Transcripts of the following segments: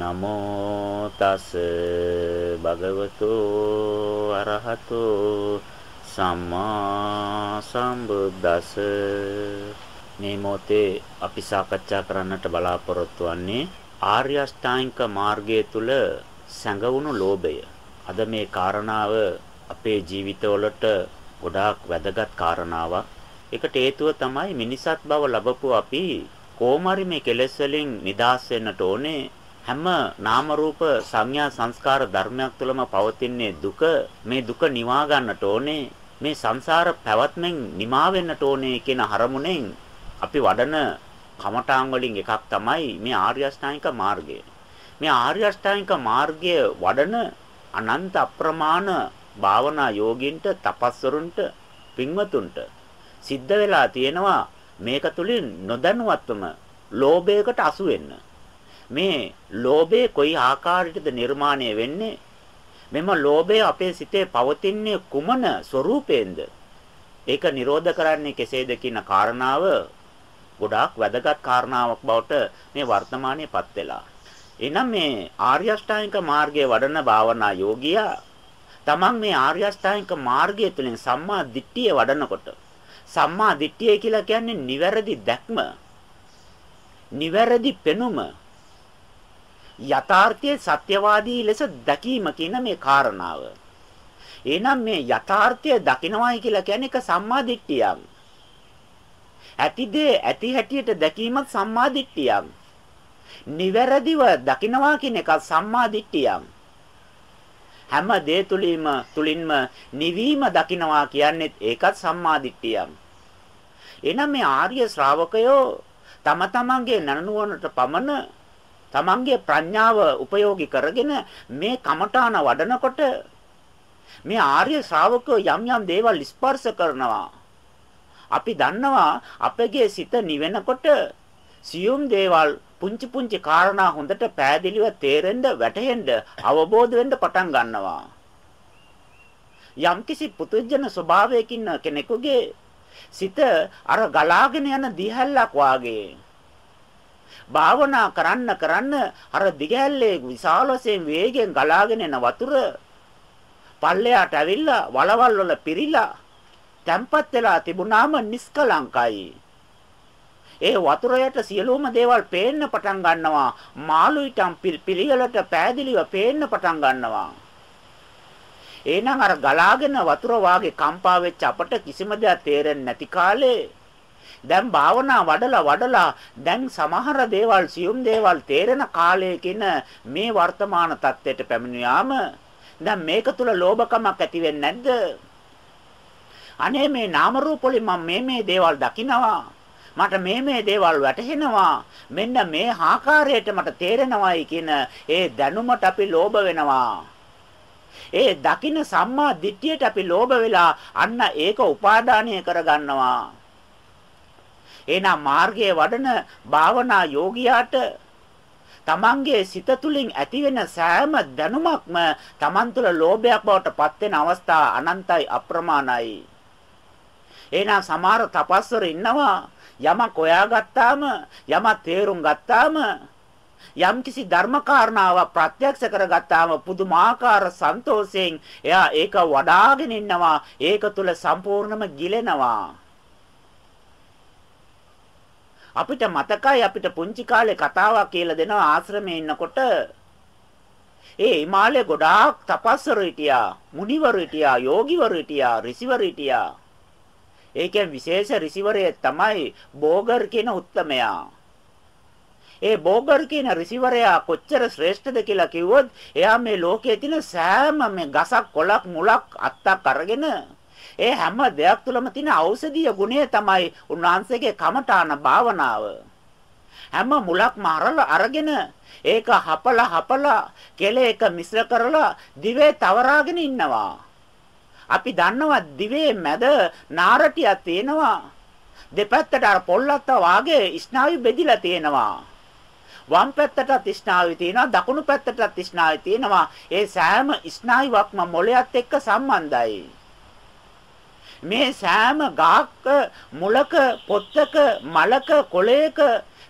නමෝ තස් භගවතු අරහතු සම්මා සම්බුද්දස් මේ මොතේ අපි සාකච්ඡා කරන්නට බලාපොරොත්තු වෙන්නේ ආර්ය අෂ්ටාංගික මාර්ගය තුල සැඟවුණු ලෝභය. අද මේ කාරණාව අපේ ජීවිතවලට ගොඩාක් වැදගත් කාරණාවක්. ඒකට හේතුව තමයි මිනිසත් බව ලැබපු අපි කොහොමරි මේ කෙලෙස් වලින් නිදහස් වෙන්නට ඕනේ හැම නාම රූප සංඥා සංස්කාර ධර්මයක් තුළම පවතින්නේ දුක මේ දුක නිවා ගන්නට ඕනේ මේ සංසාර පැවැත්මෙන් නිමා වෙන්නට ඕනේ කියන හරමුණෙන් අපි වඩන කමඨාන් වලින් එකක් තමයි මේ ආර්ය අෂ්ටාංගික මාර්ගය. මේ ආර්ය අෂ්ටාංගික මාර්ගය වඩන අනන්ත අප්‍රමාණ භාවනා යෝගින්ට තපස්වරුන්ට පින්වතුන්ට සිද්ධ වෙලා තියෙනවා මේක තුලින් නොදැනුවත්වම ලෝභයකට අසු වෙන්න. මේ ලෝභය කොයි ආකාරයකද නිර්මාණය වෙන්නේ? මෙම ලෝභය අපේ සිතේ පවතින්නේ කුමන ස්වરૂපයෙන්ද? ඒක නිරෝධ කරන්නේ කෙසේද කියන කාරණාව ගොඩාක් වැදගත් කාරණාවක් බවට මේ වර්තමානයේපත් වෙලා. එනම් මේ ආර්ය අෂ්ටාංගික මාර්ගයේ වඩන භාවනා යෝගියා තමන් මේ ආර්ය අෂ්ටාංගික මාර්ගය තුළින් සම්මා දිට්ඨිය වඩනකොට සම්මා දිට්ඨිය කියලා කියන්නේ නිවැරදි දැක්ම. නිවැරදි පෙනුම. යථාර්ථයේ සත්‍යවාදී ලෙස දැකීම කියන මේ කාරණාව. එහෙනම් මේ යථාර්ථය දකිනවායි කියලා කියන්නේ එක සම්මා දිට්ඨියක්. ඇතිදේ ඇති හැටියට දැකීමත් සම්මා දිට්ඨියක්. නිවැරදිව දකිනවා කියන එක සම්මා දිට්ඨියක්. හැම දේ තුලින්ම තුලින්ම නිවීම දකිනවා කියන්නේත් ඒකත් සම්මා දිට්ඨියක්. එහෙනම් මේ ආර්ය ශ්‍රාවකයෝ තම තමන්ගේ නනනුවනට පමණ තමන්ගේ ප්‍රඥාව උපයෝගී කරගෙන මේ කමඨාන වඩනකොට මේ ආර්ය ශ්‍රාවකයෝ යම් යම් දේවල් ස්පර්ශ කරනවා. අපි දන්නවා අපගේ සිත නිවෙනකොට සියුම් දේවල් පුංචි පුංචි කාරණා හොඳට පෑදිලිව තේරෙන්න වැටහෙන්න අවබෝධ වෙන්න පටන් ගන්නවා. යම්කිසි පුදුජන ස්වභාවයකින් කෙනෙකුගේ සිත අර ගලාගෙන යන දිහැල්ලක් වාගේ. භාවනා කරන්න කරන්න අර දිගැල්ලේ විශාල වශයෙන් වේගෙන් ගලාගෙන යන වතුර පල්ලයට ඇවිල්ලා වලවල් වල පිරීලා තැම්පත් වෙලා තිබුණාම නිස්කලංකයි. ඒ වතුර යට සියලුම දේවල් පේන්න පටන් ගන්නවා. මාළු ඊටම් පිළිවෙලට පෑදිලිව පේන්න පටන් ගන්නවා. එහෙනම් අර ගලාගෙන වතුර වාගේ කම්පා වෙච්ච අපට කිසිම දෙයක් තේරෙන්නේ නැති කාලේ දැන් භාවනා වඩලා වඩලා දැන් සමහර දේවල් සියුම් දේවල් තේරෙන කාලයකින මේ වර්තමාන தත්ත්වයට පැමිණියාම දැන් මේක තුල ලෝභකමක් ඇති වෙන්නේ නැද්ද? අනේ මේ නාම රූප වලින් මම මේ මේ දේවල් දකිනවා. මට මේ මේ දේවල් වැටහෙනවා. මෙන්න මේ ආකාරයට මට තේරෙනවායි කියන ඒ දැනුමට අපි ලෝභ වෙනවා. ඒ දකින්න සම්මා දිට්ඨියට අපි ලෝභ වෙලා අන්න ඒක උපාදානීය කරගන්නවා. එහෙනම් මාර්ගයේ වඩන භාවනා යෝගියාට තමන්ගේ සිත තුළින් ඇතිවෙන සෑම දැනුමක්ම තමන් තුළ ලෝභයක් බවට පත් වෙන අවස්ථා අනන්තයි අප්‍රමාණයි. එහෙනම් සමහර තපස්වර ඉන්නවා යමක් හොයාගත්තාම යමක් තේරුම් ගත්තාම යම්කිසි ධර්ම කාරණාවක් ප්‍රත්‍යක්ෂ කරගත්තාම පුදුමාකාර සන්තෝෂයෙන් එයා ඒක වඩාගෙන ඉන්නවා ඒක තුල සම්පූර්ණම ගිලෙනවා අපිට මතකයි අපිට පුංචි කාලේ කතාවක් කියලා දෙනවා ආශ්‍රමයේ ඉන්නකොට ඒ හිමාලයේ ගොඩාක් තපස්වරු හිටියා මුනිවරු හිටියා යෝගිවරු හිටියා ඍෂිවරු හිටියා. ඒකෙන් විශේෂ ඍෂිවරයෙක් තමයි බෝගර් කියන උත්තමයා. ඒ බෝගර් කියන ඍෂිවරයා කොච්චර ශ්‍රේෂ්ඨද කියලා කිව්වොත් එයා මේ ලෝකයේ තියෙන සෑම මේ ගසක් කොළක් මුලක් අත්තක් අරගෙන ඒ හැම දෙයක් තුළම තියෙන ඖෂධීය ගුණය තමයි උන්වහන්සේගේ කමඨාන භාවනාව. හැම මුලක්ම අරගෙන ඒක හපලා හපලා කෙලේ එක මිශ්‍ර කරලා දිවේ තවරාගෙන ඉන්නවා. අපි දන්නවා දිවේ මැද නාරටියක් තියෙනවා. දෙපැත්තට අර පොල්ලත්ත වාගේ ස්නායු බෙදිලා තියෙනවා. වම් පැත්තටත් ස්නායු තියෙනවා දකුණු පැත්තටත් ස්නායු තියෙනවා. ඒ සෑම ස්නායුවක්ම මොළයත් එක්ක සම්බන්ධයි. මේ සෑම ගහක මුලක පොත්තක මලක කොළයක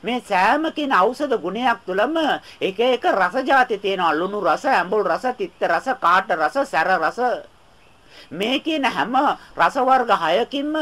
මේ සෑම කින ඖෂධ ගුණයක් තුලම එක එක රස જાති තියෙනවා. ලුණු රස ඇඹුල් රස තිත්ත රස කාට රස සැර රස. මේ කියන හැම රස වර්ග 6කින්ම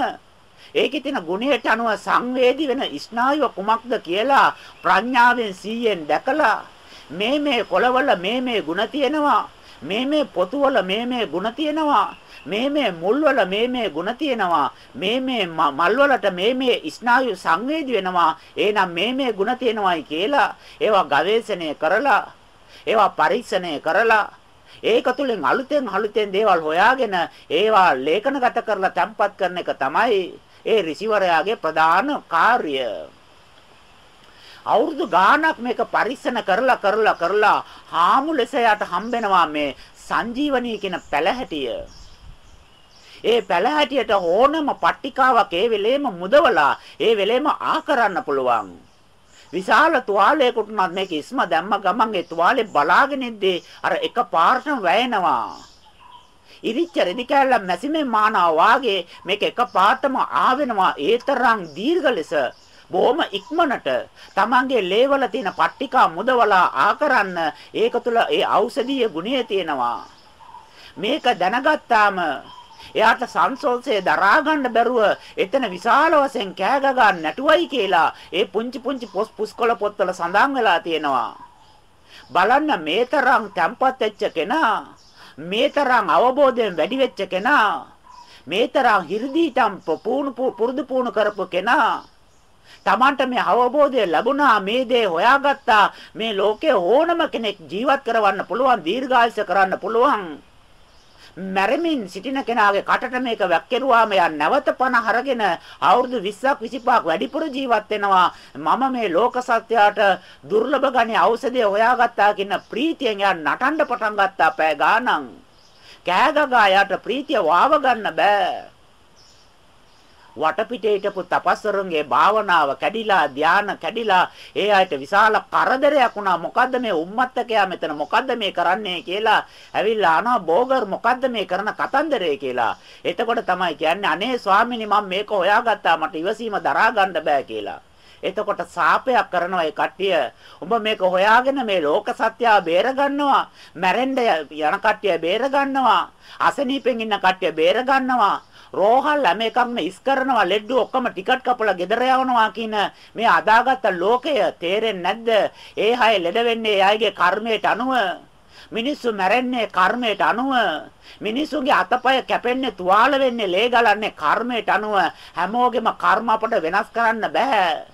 ඒකේ තියෙන ගුණයට අනුව සංවේදී වෙන ස්නායුව කුමක්ද කියලා ප්‍රඥාවෙන් 100ෙන් දැකලා මේ මේ කොළවල මේ මේ ಗುಣ තියෙනවා. මේ මේ පොතුවල මේ මේ ಗುಣ තියෙනවා. මේ මේ මුල්වල මේ මේ ಗುಣ තියෙනවා මේ මේ මල්වලට මේ මේ ස්නායු සංවේදී වෙනවා එහෙනම් මේ මේ ಗುಣ තියෙනවායි කියලා ඒවා ගවේෂණය කරලා ඒවා පරීක්ෂණය කරලා ඒක තුලින් අලුතෙන් අලුතෙන් දේවල් හොයාගෙන ඒවා ලේඛනගත කරලා තැම්පත් කරන එක තමයි ඒ ඍෂිවරයාගේ ප්‍රධාන කාර්යය. අවුරුදු ගාණක් මේක පරිස්සන කරලා කරලා කරලා හාමු ලෙස යට හම්බෙනවා මේ සංජීවනී කියන පැලහැටිය. ඒ පැලහැටියට ඕනම පට්ටිකාවක් ඒ වෙලේම මුදවලා ඒ වෙලේම ආ කරන්න පුළුවන්. විශාල තුවාලයකට උනත් මේක ඉස්ම දැම්ම ගමන් ඒ තුවාලේ බලාගෙන ඉද්දී අර එක පාරටම වැයෙනවා. ඉරිච්ච රෙදි කැල්ල මැසිමෙන් මානවා වාගේ මේක එක පාටම ආවෙනවා ඒ තරම් දීර්ඝ ලෙස බොහොම ඉක්මනට තමන්ගේ ලේවල තියෙන පට්ටිකා මුදවලා ආකරන්න ඒක තුල ඒ ඖෂධීය ගුණය තියෙනවා මේක දැනගත්තාම එයාට සංසෝසය දරා ගන්න බැරුව එතන විශාල වශයෙන් කෑ ගගා නැටුවයි කියලා ඒ පුංචි පුංචි පොස් පුස්කොළ පොත්වල සඳහන් වෙලා තියෙනවා. බලන්න මේ තරම් තැම්පත් වෙච්ච කෙනා මේ තරම් අවබෝධයෙන් වැඩි වෙච්ච කෙනා මේ තරම් හි르දීටම් පුහුණු පුරුදු පුහුණු කරපු කෙනා Tamanට මේ අවබෝධය ලැබුණා මේ දේ හොයාගත්තා මේ ලෝකේ ඕනම කෙනෙක් ජීවත් කරවන්න පුළුවන් දීර්ඝායස කරන්න පුළුවන්. මැරෙමින් සිටින කෙනාගේ කටට මේක වැක්කිරුවාම යා නැවත පණ හරගෙන අවුරුදු 20ක් 25ක් වැඩිපුර ජීවත් වෙනවා. මම මේ ලෝක සත්‍යයට දුර්ලභ ගණි ඖෂධය හොයාගත්තා කියන ප්‍රීතියෙන් යා නටන්න පටන් ගත්තා. පෑ ගානං කෑගගා යාට ප්‍රීතිය වාව ගන්න බෑ. වටපිටේ හිටපු තපස්වරුන්ගේ භාවනාව කැඩිලා ධාන කැඩිලා ඒ අයට විශාල කරදරයක් වුණා. මොකද්ද මේ උම්මත්තකයා මෙතන? මොකද්ද මේ කරන්නේ කියලා ඇවිල්ලා අහනවා. බෝගර් මොකද්ද මේ කරන කතන්දරේ? කියලා. එතකොට තමයි කියන්නේ අනේ ස්වාමිනී මම මේක හොයාගත්තා. මට ඉවසීම දරා ගන්න බෑ කියලා. එතකොට සාපයක් කරනවා ඒ කට්ටිය. උඹ මේක හොයාගෙන මේ ලෝක සත්‍යය බේර ගන්නවා. මැරෙන්න යන කට්ටිය බේර ගන්නවා. අසනීපෙන් ඉන්න කට්ටිය බේර ගන්නවා. රෝහල් හැම එකක්ම ඉස් කරනවා ලෙඩ්ඩු ඔක්කොම ටිකට් කපලා ගෙදර යවනවා කියන මේ අදාගත්ත ලෝකය තේරෙන්නේ නැද්ද? ඒ අය ලෙඩ වෙන්නේ ඒ අයගේ කර්මයට අනුව. මිනිස්සු මැරෙන්නේ කර්මයට අනුව. මිනිසුන්ගේ අතපය කැපෙන්නේ තුවාල වෙන්නේ ලේ ගලන්නේ කර්මයට අනුව. හැමෝගෙම කර්ම අපට වෙනස් කරන්න බෑ.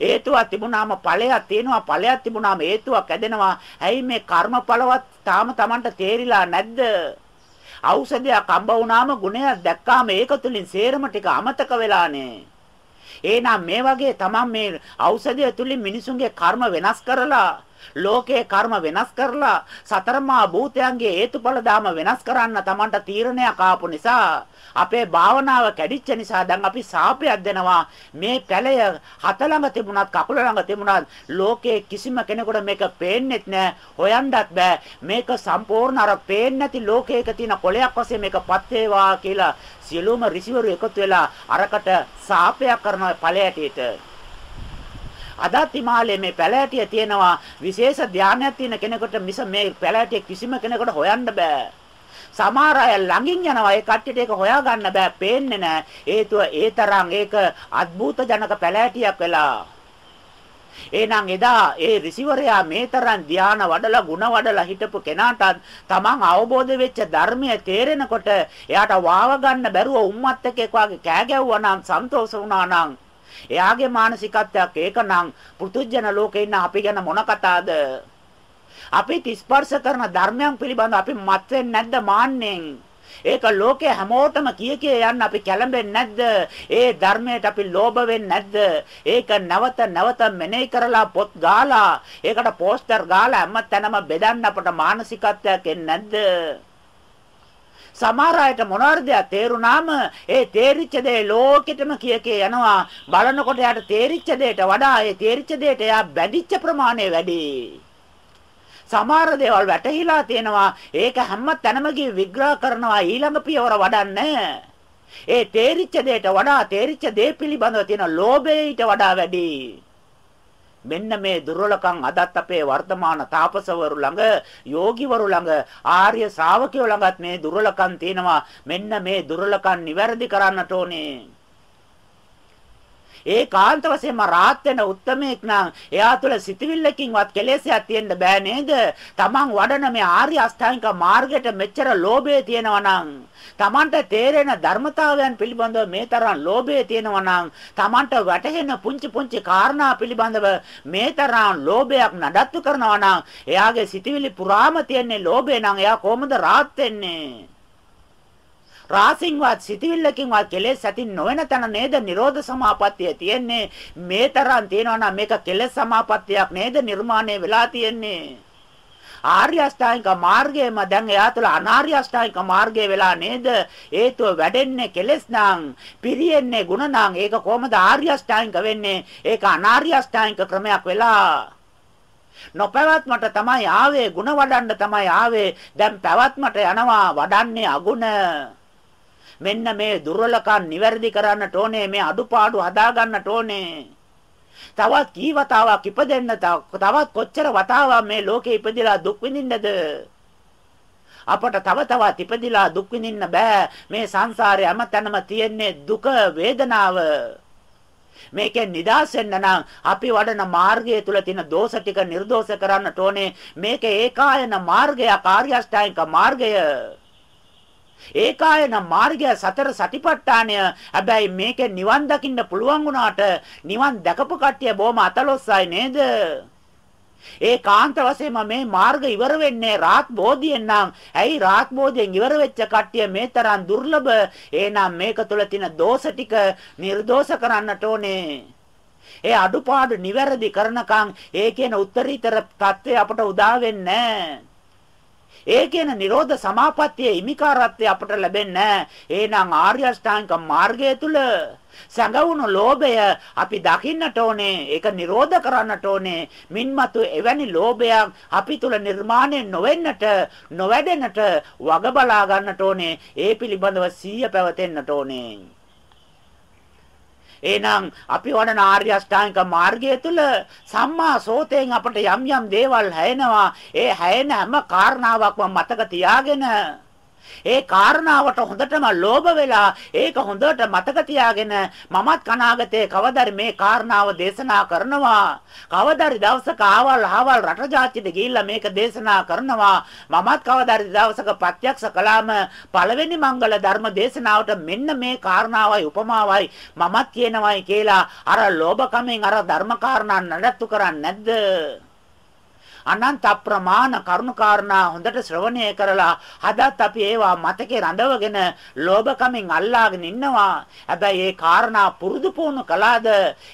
හේතුවක් තිබුණාම ඵලයක් තියෙනවා ඵලයක් තිබුණාම හේතුවක් ඇදෙනවා. ඇයි මේ කර්මඵලවත් තාම Tamanට තේරිලා නැද්ද? ඖෂධයක් අම්බ වුණාම ගුණයක් දැක්කාම ඒක තුලින් සේරම ටික අමතක වෙලානේ. එහෙනම් මේ වගේ තමන් මේ ඖෂධය තුලින් මිනිසුන්ගේ කර්ම වෙනස් කරලා ලෝකයේ කර්ම වෙනස් කරලා සතරමා භූතයන්ගේ හේතුඵල දාම වෙනස් කරන්න Tamanට තීරණයක් ආපු නිසා අපේ භාවනාව කැඩිච්ච නිසා දැන් අපි සාපයක් දෙනවා. මේ පැලය හත ළඟ තිබුණත් කකුල ළඟ තිබුණත් ලෝකයේ කිසිම කෙනෙකුට මේක පේන්නෙත් නෑ. හොයන්නත් බෑ. මේක සම්පූර්ණ අර පේන්නේ නැති ලෝකයක තියෙන කොලයක් වශයෙන් මේකපත් වේවා කියලා සියලුම ඍෂිවරු එකතු වෙලා අරකට සාපයක් කරන ඵලයටට අදත් හිමාලයේ මේ පැලෑටිය තියෙනවා. විශේෂ ධානයක් තියෙන කෙනෙකුට මිස මේ පැලෑටිය කිසිම කෙනෙකුට හොයන්න බෑ. සමහර අය ළඟින් යනවා. ඒ කට්ටියට ඒක හොයාගන්න බෑ. පේන්නේ නෑ. හේතුව ඒ තරම් ඒක අద్භූත ජනක පැලෑටියක් වෙලා. එහෙනම් එදා ඒ ඍෂිවරයා මේ තරම් ධාන වඩලා ಗುಣ වඩලා හිටපු කෙනාටත් තමන් අවබෝධ වෙච්ච ධර්මය තේරෙනකොට එයාට වාව ගන්න බැරුව උම්මත් එක්ක එක්වාගේ කෑ ගැව්වා නම් සන්තෝෂ වුණා නම් එයාගේ මානසිකත්වයක් ඒකනම් පෘතුජන ලෝකේ ඉන්න අපි ගැන මොන කතාවද? අපි ස්පර්ශ කරන ධර්මයන් පිළිබඳව අපි මත් වෙන්නේ නැද්ද මාන්නෙන්? ඒක ලෝකේ හැමෝටම කිය කිය යන්න අපි කැළඹෙන්නේ නැද්ද? ඒ ධර්මයට අපි ලෝභ වෙන්නේ නැද්ද? ඒක නැවත නැවත මෙනෙහි කරලා පොත් ගාලා ඒකට පෝස්ටර් ගාලා හැම තැනම බෙදන්න අපට මානසිකත්වයක් එන්නේ නැද්ද? සමහර අයට මොනවාරද තේරුණාම ඒ තේරිච්ච දේ ලෝකෙටම කිය කිය යනවා. බලනකොට යාට තේරිච්ච දේට වඩා ඒ තේරිච්ච දේට යා බැඳිච්ච ප්‍රමාණය වැඩි. සමහර දේවල් වැටහිලා තියෙනවා. ඒක හැම තැනම විග්‍රහ කරනවා ඊළඟ පියවර වඩන්නේ. ඒ තේරිච්ච දේට වඩා තේරිච්ච දේ පිළිබඳව තියෙන ලෝභය ඊට වඩා වැඩි. මෙන්න මේ දුර්වලකම් අදත් අපේ වර්තමාන තාපසවරු ළඟ, යෝගිවරු ළඟ, ආර්ය ශ්‍රාවකයෝ ළඟත් මේ දුර්වලකම් තියෙනවා. මෙන්න මේ දුර්වලකම් නිවැරදි කරන්නට ඕනේ. ඒ කාන්ත වශයෙන්ම රාත් වෙන උත්මේක් නම් එයා තුළ සිතවිල්ලකින්වත් කෙලෙසයක් තියෙන්න බෑ නේද? Taman වඩන මේ ආර්ය අෂ්ටාංගික මාර්ගයට මෙච්චර ලෝභය තියෙනවා නම් Tamanට තේරෙන ධර්මතාවයන් පිළිබඳව මේ තරම් ලෝභය තියෙනවා නම් Tamanට වැටහෙන පුංචි පුංචි කාරණා පිළිබඳව මේ තරම් ලෝභයක් නඩත්තු කරනවා නම් එයාගේ සිතවිලි පුරාම තියෙන ලෝභය නම් එයා කොහොමද රාත් වෙන්නේ? රාසින්වත් සිතවිල්ලකින්වත් කෙලෙස් ඇති නොවන තැන නේද නිරෝධ සමාපත්තිය තියෙන්නේ මේ තරම් තියෙනවා නම් මේක කෙලෙස් සමාපත්තියක් නේද නිර්මාණය වෙලා තියෙන්නේ ආර්ය අෂ්ටාංගික මාර්ගයම දැන් එයා තුළ අනාර්ය අෂ්ටාංගික මාර්ගය වෙලා නේද හේතුව වැඩෙන්නේ කෙලෙස් නම් පිරියෙන්නේ ಗುಣ නම් ඒක කොහොමද ආර්ය අෂ්ටාංගික වෙන්නේ ඒක අනාර්ය අෂ්ටාංගික ක්‍රමයක් වෙලා නොපැවැත්මට තමයි ආවේ ಗುಣ වඩන්න තමයි ආවේ දැන් පැවැත්මට යනවා වඩන්නේ අගුණ මෙන්න මේ දුර්වලකම් නිවැරදි කරන්නට ඕනේ මේ අඩුපාඩු හදා ගන්නට ඕනේ. තවත් කී වතාවක් ඉපදෙන්න තවත් කොච්චර වතාවක් මේ ලෝකේ ඉපදිලා දුක් විඳින්නද? අපට තව තවත් ඉපදිලා දුක් විඳින්න බෑ. මේ සංසාරේ හැමතැනම තියෙන්නේ දුක වේදනාව. මේකෙන් නිදහස් වෙන්න නම් අපි වඩන මාර්ගය තුල තියෙන දෝෂ ටික නිර්දෝෂ කරන්නට ඕනේ. මේක ඒකායන මාර්ගය කාර්ය අෂ්ටාංගික මාර්ගය. ඒකායන මාර්ගය සතර සතිපට්ඨානය. හැබැයි මේකේ නිවන් දකින්න පුළුවන් වුණාට නිවන් දැකපු කට්ටිය බොහොම අතලොස්සයි නේද? ඒ කාන්ත වශයෙන්ම මේ මාර්ග ඉවර වෙන්නේ රාත් බෝධියෙන් නම්. ඇයි රාත් බෝධියෙන් ඉවර වෙච්ච කට්ටිය මේ තරම් දුර්ලභ? එහෙනම් මේක තුල තියෙන දෝෂ ටික නිර්දෝෂ කරන්නට ඕනේ. ඒ අඩුපාඩු නිවැරදි කරනකම් ඒ කියන උත්තරීතර தත්ත්වය අපට උදා වෙන්නේ නැහැ. ඒ කියන Nirodha Samapatthiye ඉමිකාරත්වය අපට ලැබෙන්නේ එහෙනම් ආර්ය අෂ්ටාංගික මාර්ගය තුල සැඟවුණු ලෝභය අපි දකින්නට ඕනේ. ඒක නිරෝධ කරන්නට ඕනේ. මින්මතු එවැනි ලෝභයක් අපි තුල නිර්මාණය නොවෙන්නට නොවැඩෙන්නට වග බලා ගන්නට ඕනේ. ඒ පිළිබඳව සීය පැවතෙන්නට ඕනේ. එහෙනම් අපි වඩන ආර්ය අෂ්ටාංගික මාර්ගය තුල සම්මා සෝතෙන් අපට යම් යම් දේවල් හැයෙනවා. ඒ හැයෙන හැම කාරණාවක්ම මතක තියාගෙන ඒ කාරණාවට හොඳටම ලෝභ වෙලා ඒක හොඳට මතක තියාගෙන මමත් කනාගතේ කවදාරි මේ කාරණාව දේශනා කරනවා. කවදාරි දවසක ආවල් ආවල් රට ජාතියට ගිහිල්ලා මේක දේශනා කරනවා. මමත් කවදාරි දවසක ප්‍රත්‍යක්ෂ කළාම පළවෙනි මංගල ධර්ම දේශනාවට මෙන්න මේ කාරණාවයි උපමාවයි මමත් කියනවායි කියලා අර ලෝභකමෙන් අර ධර්ම කාරණා නඩත්තු කරන්නේ නැද්ද? අනන්ත අප්‍රමාණ කරුණාකාරණා හොඳට ශ්‍රවණය කරලා හදත් අපි ඒවා මතකේ රඳවගෙන ලෝභකමින් අල්ලාගෙන ඉන්නවා. හැබැයි ඒ කාරණා පුරුදු පුහුණු කළාද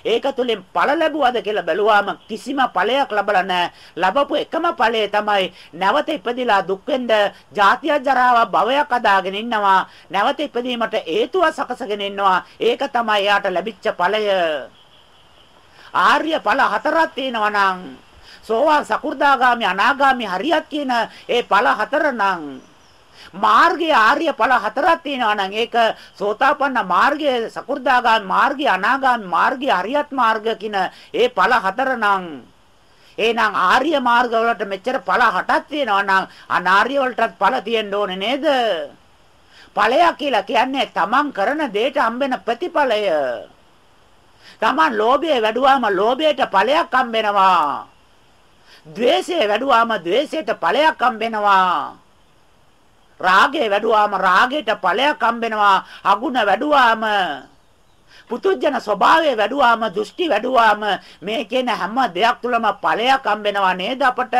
ඒක තුලින් ඵල ලැබුවද කියලා බැලුවාම කිසිම ඵලයක් ලැබලා නැහැ. ලැබපු එකම ඵලය තමයි නැවත ඉපදිලා දුක් වෙන්න ජාතිය ජරාව භවයක් අදාගෙන ඉන්නවා. නැවත ඉපදීමට හේතුව සකසගෙන ඉන්නවා. ඒක තමයි එයාට ලැබිච්ච ඵලය. ආර්ය ඵල හතරක් තියෙනවා නම් සෝවාන් සකු르දාගාමි අනාගාමි හරියක් කියන ඒ ඵල හතර නම් මාර්ගයේ ආර්ය ඵල හතරක් තියෙනවා නම් ඒක සෝතාපන්න මාර්ගය සකු르දාගාමි මාර්ගය අනාගාමි මාර්ගය හරියත් මාර්ග කියන ඒ ඵල හතර නම් එහෙනම් ආර්ය මාර්ග වලට මෙච්චර ඵල හටක් තියෙනවා නම් අනාර්ය වලටත් ඵල තියෙන්න ඕනේ නේද? ඵලයක් කියලා කියන්නේ තමන් කරන දෙයට හම්බෙන ප්‍රතිඵලය. තමන් ලෝභය වැඩුවාම ලෝභයට ඵලයක් හම්බෙනවා. ද්වේෂය වැඩුවාම ද්වේෂයට ඵලයක් හම්බෙනවා. රාගය වැඩුවාම රාගයට ඵලයක් හම්බෙනවා. අගුණ වැඩුවාම පුතුජන ස්වභාවය වැඩුවාම දෘෂ්ටි වැඩුවාම මේ කියන හැම දෙයක් තුළම ඵලයක් හම්බෙනවා නේද අපට?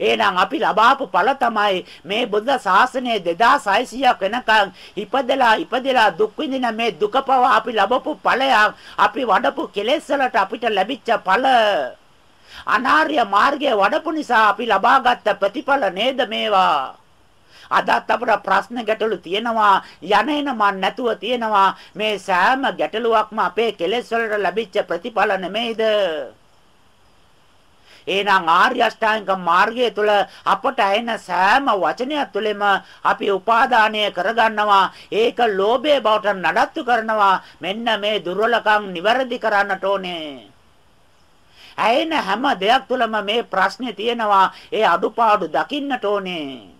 එහෙනම් අපි ලබාපු ඵල තමයි මේ බුද්ධ ශාසනය 2600ක් වෙනකන් ඉපදලා ඉපදලා දුක් විඳින මේ දුකපව අපි ලබපු ඵලයක් අපි වඩපු කෙලෙස් වලට අපිට ලැබිච්ච ඵල අනාර්ය මාර්ගය වඩපු නිසා අපි ලබාගත් ප්‍රතිඵල නේද මේවා? අදත් අපට ප්‍රශ්න ගැටලු තියෙනවා යන එන මන් නැතුව තියෙනවා. මේ සෑම ගැටලුවක්ම අපේ කෙලෙස් වලට ලැබිච්ච ප්‍රතිඵල නෙමෙයිද එහෙනම් ආර්ය අෂ්ටාංගික මාර්ගය තුළ අපට ඇහෙන සෑම වචනයක් තුළම අපි උපාදානය කරගන්නවා. ඒක ලෝභයේ බවට නඩත්තු කරනවා. මෙන්න මේ දුර්වලකම් નિවරදි කරන්නට ඕනේ. ඇයෙන හැම දෙයක් තුළම මේ ප්‍රශ්නේ තියෙනවා. ඒ අඩුපාඩු දකින්නට ඕනේ.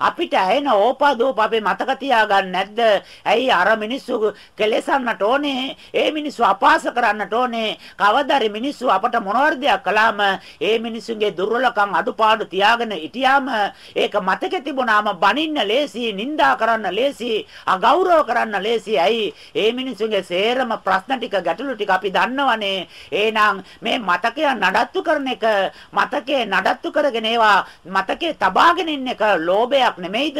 අපිට ඇහෙන ඕපාදෝප අපේ මතක තියාගන්න නැද්ද? ඇයි අර මිනිස්සු කෙලෙසන්නට ඕනේ? ඒ මිනිස්සු අපාස කරන්නට ඕනේ. කවදාරි මිනිස්සු අපට මොනවාරි දෙයක් කළාම ඒ මිනිස්සුන්ගේ දුර්වලකම් අඩුපාඩු තියාගෙන හිටියාම ඒක මතකෙ තිබුණාම බනින්න ලේසි, නිඳා කරන්න ලේසි, අගෞරව කරන්න ලේසි. ඇයි? ඒ මිනිස්සුන්ගේ සේරම ප්‍රශ්න ටික ගැටලු ටික අපි දන්නවනේ. එහෙනම් මේ මතකය නඩත්තු කරන එක මතකේ නඩත්තු කරගෙන ඒවා මතකේ තබාගෙන ඉන්න එක ලෝභය දෙයක් නෙමෙයිද?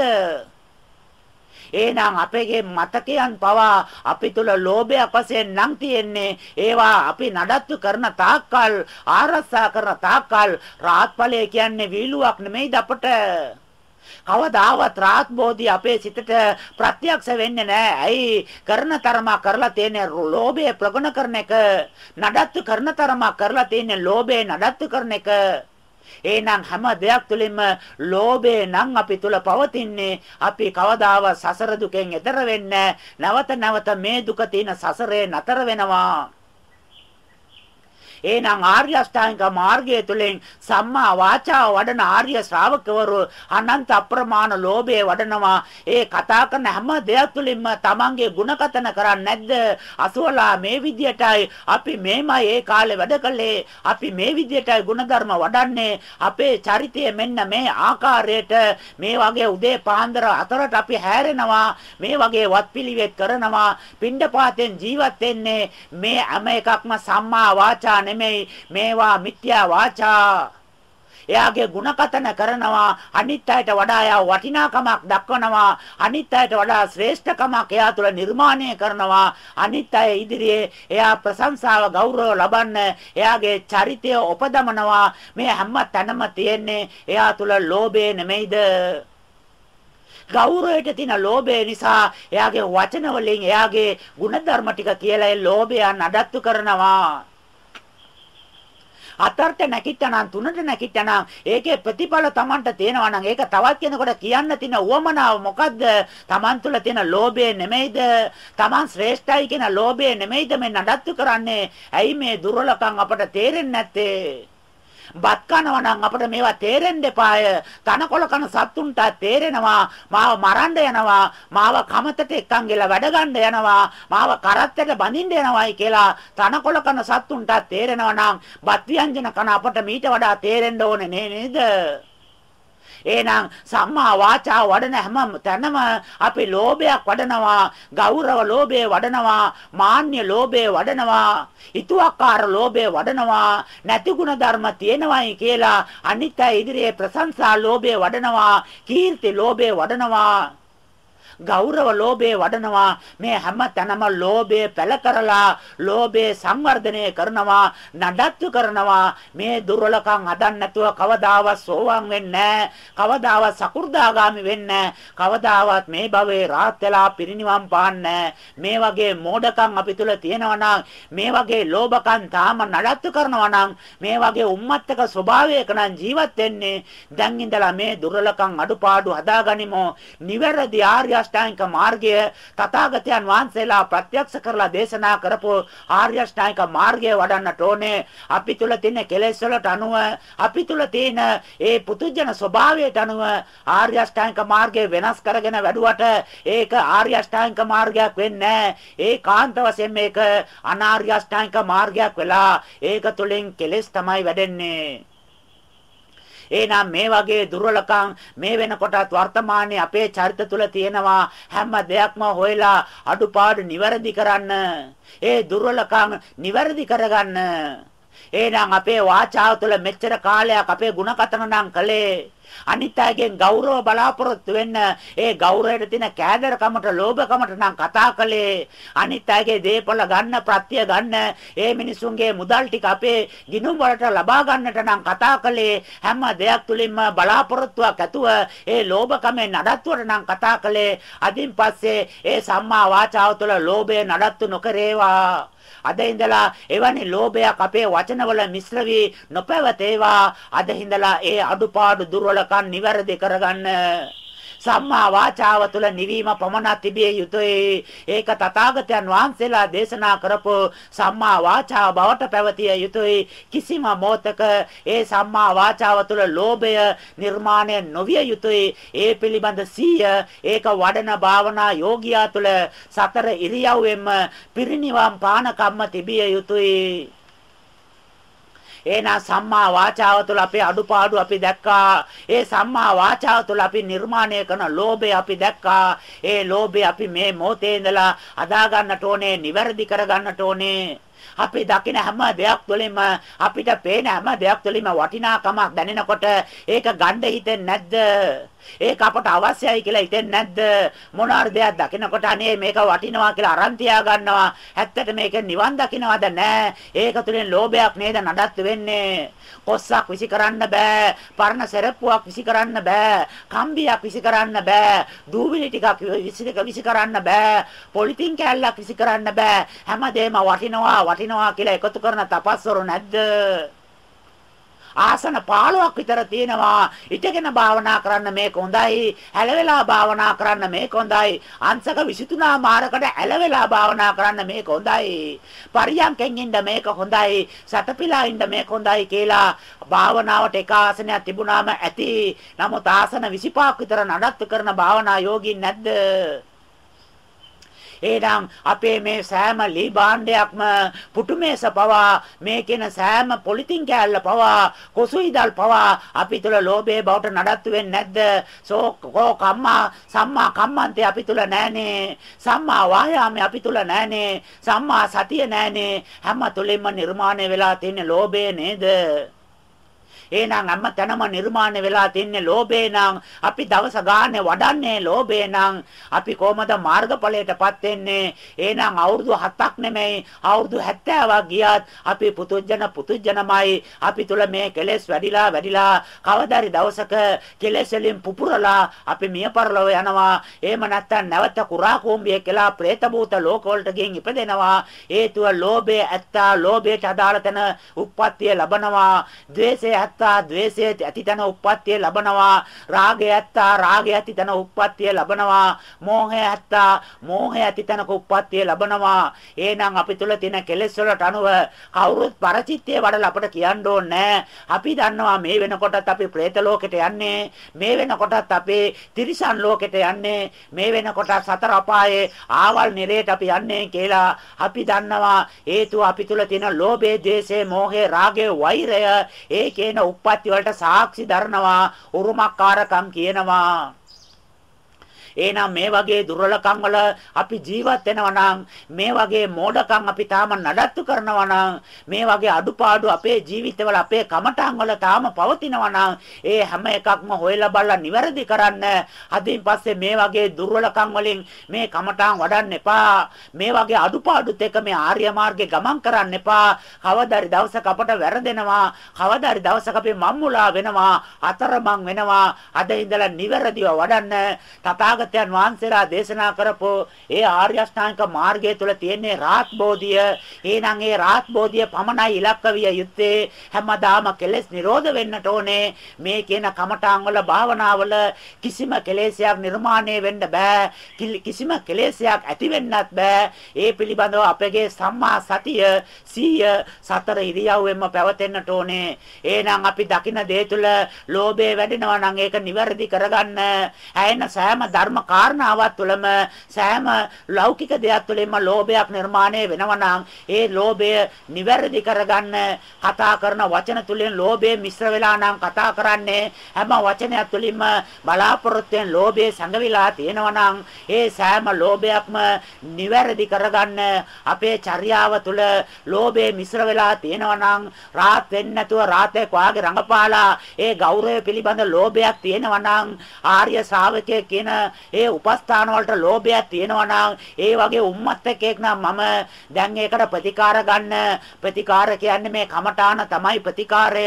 එහෙනම් අපේ මතකයන් පවා අපි තුල ලෝභයක් වශයෙන් නම් තියෙන්නේ ඒවා අපි නඩත්තු කරන තාක්කල් ආරක්ෂා කරන තාක්කල් රාත්පලය කියන්නේ වීලුවක් නෙමෙයිද අපට කවදාවත් රාත් බෝධි අපේ සිතට ප්‍රත්‍යක්ෂ වෙන්නේ නැහැ. ඇයි? කරන තරම කරලා තියෙන ලෝභය ප්‍රගුණ කරන එක නඩත්තු කරන තරම කරලා තියෙන ලෝභය නඩත්තු කරන එක එහෙනම් හැම දෙයක් තුළින්ම ලෝභය නම් අපි තුල පවතින්නේ. අපි කවදාවත් සසර දුකෙන් එතර වෙන්නේ නැවත නැවත මේ දුක තියෙන සසරේ නතර වෙනවා. එහෙනම් ආර්ය අෂ්ටාංගික මාර්ගය තුළින් සම්මා වාචාව වඩන ආර්ය ශ්‍රාවකවරු අනන්ත අප්‍රමාණ ලෝභයේ වඩනවා. ඒ කතා කරන හැම දෙයක් තුළින්ම තමන්ගේ ಗುಣකතන කරන්නේ නැද්ද? අසුවලා මේ විදියටයි අපි මේමයි ඒ කාලේ වැඩ කළේ. අපි මේ විදියටයි ಗುಣධර්ම වඩන්නේ. අපේ චරිතය මෙන්න මේ ආකාරයට මේ වගේ උදේ පාන්දර අතරට අපි හැරෙනවා. මේ වගේ වත්පිළිවෙත් කරනවා. පින්ඩපාතෙන් ජීවත් වෙන්නේ මේ හැම එකක්ම සම්මා වාචා නෙමෙයි නෙමෙයි. මේවා මිත්‍යා වාචා. එයාගේ ಗುಣකතන කරනවා. අනිත් අයට වඩා එයා වටිනාකමක් දක්වනවා. අනිත් අයට වඩා ශ්‍රේෂ්ඨකමක් එයා තුළ නිර්මාණය කරනවා. අනිත් අය ඉදිරියේ එයා ප්‍රශංසාව ගෞරව ලබන්න එයාගේ චරිතය උපදමනවා. මේ හැම තැනම තියෙන්නේ එයා තුළ ලෝභය නෙමෙයිද? ගෞරවයට තියෙන ලෝභය නිසා එයාගේ වචන වලින් එයාගේ ಗುಣධර්ම ටික කියලා ඒ ලෝභය නඩත්තු කරනවා. හතරට නැකිටනම් තුනට නැකිටනම් ඒකේ ප්‍රතිඵල Tamanට තේනවා නම් ඒක තවත් කෙනෙකුට කියන්න තියෙන උවමනාව මොකද්ද? Taman තුල තියෙන ලෝභය නෙමෙයිද? Taman ශ්‍රේෂ්ඨයි කියන ලෝභය නෙමෙයිද මේ නඩත්තු කරන්නේ? ඇයි මේ දුර්වලකම් අපට තේරෙන්නේ නැත්තේ? බත් කනවා නම් අපිට මේවා තේරෙන්න එපාය. තනකොළ කන සත්තුන්ට තේරෙනවා. මාව මරන්න යනවා. මාව කමතට එක්කන් ගිහලා වැඩ ගන්න යනවා. මාව කරත්තට බඳින්න යනවායි කියලා තනකොළ කන සත්තුන්ට තේරෙනවා නම් බත් ව්‍යංජන කන අපට මීට වඩා තේරෙන්න ඕනේ නේද? එහෙනම් සම්මා වාචා වඩන හැම තැනම අපි ලෝභයක් වඩනවා, ගෞරව ලෝභය වඩනවා, මාන්‍ය ලෝභය වඩනවා, ඊතුවක්කාර ලෝභය වඩනවා, නැති ගුණ ධර්ම තියෙනවායි කියලා අනිත්‍ය ඉදිරියේ ප්‍රශංසා ලෝභය වඩනවා, කීර්ති ලෝභය වඩනවා. ගෞරව ලෝභය වඩනවා. මේ හැම තැනම ලෝභය පැල කරලා ලෝභය සංවර්ධනය කරනවා නඩත්තු කරනවා. මේ දුර්වලකම් හදන්න නැතුව කවදාවත් සෝවාන් වෙන්නේ කවදාවත් සකු르දාගාමි වෙන්නේ කවදාවත් මේ භවයේ රාත් වෙලා පිරිනිවන් පාන්නේ මේ වගේ මෝඩකම් අපි තුල තියෙනවා මේ වගේ ලෝභකම් තාම නඩත්තු කරනවා නම් මේ වගේ උම්මත්තක ස්වභාවයක නම් ජීවත් වෙන්නේ. දැන් ඉඳලා මේ දුර්වලකම් අඩුපාඩු හදාගනිමු. නිවැරදි ආර්ය අෂ්ටාංගික මාර්ගය තථාගතයන් වහන්සේලා ප්‍රත්‍යක්ෂ කරලා දේශනා කරපු ආර්ය අෂ්ටාංගික මාර්ගය වඩන්නට ඕනේ. අපි තුල තියෙන කෙලෙස් වලට අනුව අපි තුල තියෙන ඒ පුදුජන ස්වභාවයට අනුව ආර්ය අෂ්ටාංගික මාර්ගය වෙනස් කරගෙන වැඩුවට ඒක ආර්ය අෂ්ටාංගික මාර්ගයක් වෙන්නේ ඒ කාන්ත වශයෙන් මේක අනාර්ය අෂ්ටාංගික මාර්ගයක් වෙලා ඒක තුලින් කෙලෙස් තමයි වැඩෙන්නේ. එහෙනම් මේ වගේ දුර්වලකම් මේ වෙනකොටත් වර්තමානයේ අපේ චරිත තුල තියෙනවා හැම දෙයක්ම හොයලා අඩුපාඩු නිවැරදි කරන්න. ඒ දුර්වලකම් නිවැරදි කරගන්න. එහෙනම් අපේ වාචාව තුළ මෙච්චර කාලයක් අපේ ಗುಣකතන නම් කළේ අනිත් අයගෙන් ගෞරව බලාපොරොත්තු වෙන්න ඒ ගෞරවයට තියෙන කෑදරකමට ලෝභකමට නම් කතා කළේ අනිත් අයගේ දේපොළ ගන්න ප්‍රත්‍ය ගන්න ඒ මිනිසුන්ගේ මුදල් ටික අපේ ගිනුම් වලට ලබා ගන්නට නම් කතා කළේ හැම දෙයක් තුලින්ම බලාපොරොත්තුවක් ඇතුව ඒ ලෝභකමේ නඩත්තුවට නම් කතා කළේ. අදින් පස්සේ ඒ සම්මා වාචාව තුළ ලෝභය නඩත්තු නොකරේවා. අද ඉඳලා එවැනි ලෝභයක් අපේ වචනවල මිශ්‍ර වී නොපැවතේවා. අද ඉඳලා ඒ අඩුපාඩු දුර්වලකම් නිවැරදි කරගන්න. සම්මා වාචාව තුළ නිවීම පමණක් තිබිය යුතුයි. ඒක තථාගතයන් වහන්සේලා දේශනා කරපු සම්මා වාචාව බවට පැවතිය යුතුයි. කිසිම මොහතක ඒ සම්මා වාචාව තුළ ලෝභය නිර්මාණය නොවිය යුතුයි. ඒ පිළිබඳ සීය ඒක වඩන භාවනා යෝගියා තුළ සතර ඉරියව්වෙම පිරිනිවන් පාන කම්ම තිබිය යුතුයි. එහෙනම් සම්මා වාචාව තුළ අපේ අඩුපාඩු අපි දැක්කා. ඒ සම්මා වාචාව තුළ අපි නිර්මාණය කරන ලෝභය අපි දැක්කා. ඒ ලෝභය අපි මේ මොහොතේ ඉඳලා අදා ගන්නට ඕනේ, නිවැරදි කර ගන්නට ඕනේ. අපි දකින හැම දෙයක් තුළින්ම අපිට පේන හැම දෙයක් තුළින්ම වටිනාකමක් දැනෙනකොට ඒක ගන්න හිතෙන්නේ නැද්ද? ඒක අපට අවශ්‍යයි කියලා හිතෙන්නේ නැද්ද? මොනාර දෙයක් දකිනකොට අනේ මේක වටිනවා කියලා අරන් තියා ගන්නවා. ඇත්තට මේක නිවන් දකින්නවද නැහැ. ඒක තුලින් ලෝභයක් නේද නඩත්තු වෙන්නේ. කොස්සක් විසි කරන්න බෑ. පරණ සෙරප්පුවක් විසි කරන්න බෑ. කම්බියක් විසි කරන්න බෑ. දූවිලි ටිකක් විසි කරන්න බෑ. පොලිතින් කෑල්ලක් විසි කරන්න බෑ. හැමදේම වටිනවා වටිනවා කියලා එකතු කරන තපස්වරු නැද්ද? ආසන 15ක් විතර තියෙනවා. ඉටගෙන භාවනා කරන්න මේක හොඳයි. ඇලවෙලා භාවනා කරන්න මේක හොඳයි. අංශක 23 මාරකට ඇලවෙලා භාවනා කරන්න මේක හොඳයි. පරියන්කෙන් ඉන්න මේක හොඳයි. සතපිලා ඉන්න මේක හොඳයි කියලා භාවනාවට එක ආසනයක් තිබුණාම ඇති. නමුත් ආසන 25ක් විතර නඩත්තු කරන භාවනා යෝගින් නැද්ද? එහෙනම් අපේ මේ සෑම ලී භාණ්ඩයක්ම පුටුමේස පවා මේ කියන සෑම පොලිතින් කෑල්ල පවා කොසුයිදල් පවා අපි තුල ලෝභයේ බවට නඩත්තු වෙන්නේ නැද්ද? සෝකෝ කම්මා සම්මා කම්මන්තේ අපි තුල නැහනේ. සම්මා වායාමේ අපි තුල නැහනේ. සම්මා සතිය නැහනේ. හැම තුලින්ම නිර්මාණය වෙලා තියෙන ලෝභය නේද? එහෙනම් හැම තැනම නිර්මාණය වෙලා තින්නේ ලෝභේ නම් අපි දවස ගානේ වඩන්නේ ලෝභේ නම් අපි කොහමද මාර්ගඵලයටපත් වෙන්නේ? එහෙනම් අවුරුදු 7ක් නෙමෙයි අවුරුදු 70ක් ගියත් අපි පුතුජන පුතුජනමයි අපි තුල මේ කෙලෙස් වැඩිලා වැඩිලා කවදාරි දවසක කෙලෙස් වලින් පුපුරලා අපි මිය පරලොව යනවා. එහෙම නැත්නම් නැවත කුරා කෝම්බිය කියලා പ്രേත භූත ලෝක වලට ගෙන් ඉපදෙනවා. හේතුව ලෝභය ඇත්තා ලෝභයට අදාළ තැන උප්පත්තිය ලබනවා. ද්වේෂය ඇත්තා ද්වේෂය ඇතිතන උප්පත්තිය ලබනවා. රාගය ඇත්තා රාගය ඇතිතන උප්පත්තිය ලබනවා. මෝහය ඇත්තා මෝහය ඇතිතනක උප්පත්තිය ලබනවා. එහෙනම් අපි තුල තියෙන කෙලෙස් වලට අනුව කවුරුත් පරචිත්තය වඩලා අපට කියන්න ඕනේ අපි දන්නවා මේ වෙනකොටත් අපි പ്രേත ලෝකෙට යන්නේ. මේ වෙනකොටත් අපේ තිරිසන් ලෝකෙට යන්නේ. මේ වෙනකොට සතර අපායේ ආවල් නිරේට අපි යන්නේ කියලා අපි දන්නවා. හේතුව අපි තුල තියෙන ලෝභය, ද්වේෂය, මෝහය, රාගය, වෛරය ඒකේන උප්පත්ති වලට සාක්ෂි දරනවා උරුමකාරකම් කියනවා. එහෙනම් මේ වගේ දුර්වලකම් වල අපි ජීවත් වෙනවා නම් මේ වගේ මෝඩකම් අපි තාම නඩත්තු කරනවා නම් මේ වගේ අඩුපාඩු අපේ ජීවිතවල අපේ කමටහන් වල තාම පවතිනවා නම් ඒ හැම එකක්ම හොයලා බලලා නිවැරදි කරන්න. අදින් පස්සේ මේ වගේ දුර්වලකම් වලින් මේ කමටහන් වඩන්න එපා. මේ වගේ අඩුපාඩුත් එක්ක මේ ආර්ය මාර්ගේ ගමන් කරන්න එපා. කවදාරි දවසක අපට වැරදෙනවා. කවදාරි දවසක අපි මම්මුලා වෙනවා. අතරමං වෙනවා. අද ඉඳලා නිවැරදිව වඩන්න. තථාගත තථාගතයන් වහන්සේලා දේශනා කරපු ඒ ආර්ය අෂ්ටාංගික මාර්ගය තුල තියෙන රාත් බෝධිය. එහෙනම් ඒ රාත් බෝධිය පමණයි ඉලක්ක විය යුත්තේ. හැමදාම කෙලෙස් නිරෝධ වෙන්නට ඕනේ. මේ කියන කමඨාන් වල භාවනාවල කිසිම කෙලෙසයක් නිර්මාණය වෙන්න බෑ. කිසිම කෙලෙසයක් ඇති වෙන්නත් බෑ. ඒ පිළිබඳව අපගේ සම්මා සතිය සීය සතර ඉරියව්වෙම පැවතෙන්නට ඕනේ. එහෙනම් අපි දකින දේ තුල ලෝභය වැඩෙනවා නම් ඒක නිවැරදි කරගන්න. ඇයෙන සෑම ධර්ම සෑම කාරණාවක් තුළම සෑම ලෞකික දෙයක් තුළින්ම ලෝභයක් නිර්මාණය වෙනවා ඒ ලෝභය නිවැරදි කරගන්න කතා කරන වචන තුළින් ලෝභය මිශ්‍ර වෙලා නම් කතා කරන්නේ හැම වචනයක් තුළින්ම බලාපොරොත්තුෙන් ලෝභය සංගවිලා තියෙනවා ඒ සෑම ලෝභයක්ම නිවැරදි කරගන්න අපේ චර්යාව තුළ ලෝභය මිශ්‍ර වෙලා තියෙනවා නම් රාත් වෙන්නේ නැතුව රාතේ වාගේ රඟපාලා ඒ ගෞරවය පිළිබඳ ලෝභයක් තියෙනවා නම් ආර්ය ශ්‍රාවකයෙක් කියන ඒ උපස්ථාන වලට ලෝභයක් තියෙනවා නම් ඒ වගේ උම්මත්තකෙක් නම් මම දැන් ඒකට ප්‍රතිකාර ගන්න. ප්‍රතිකාර කියන්නේ මේ කමඨාන තමයි ප්‍රතිකාරය.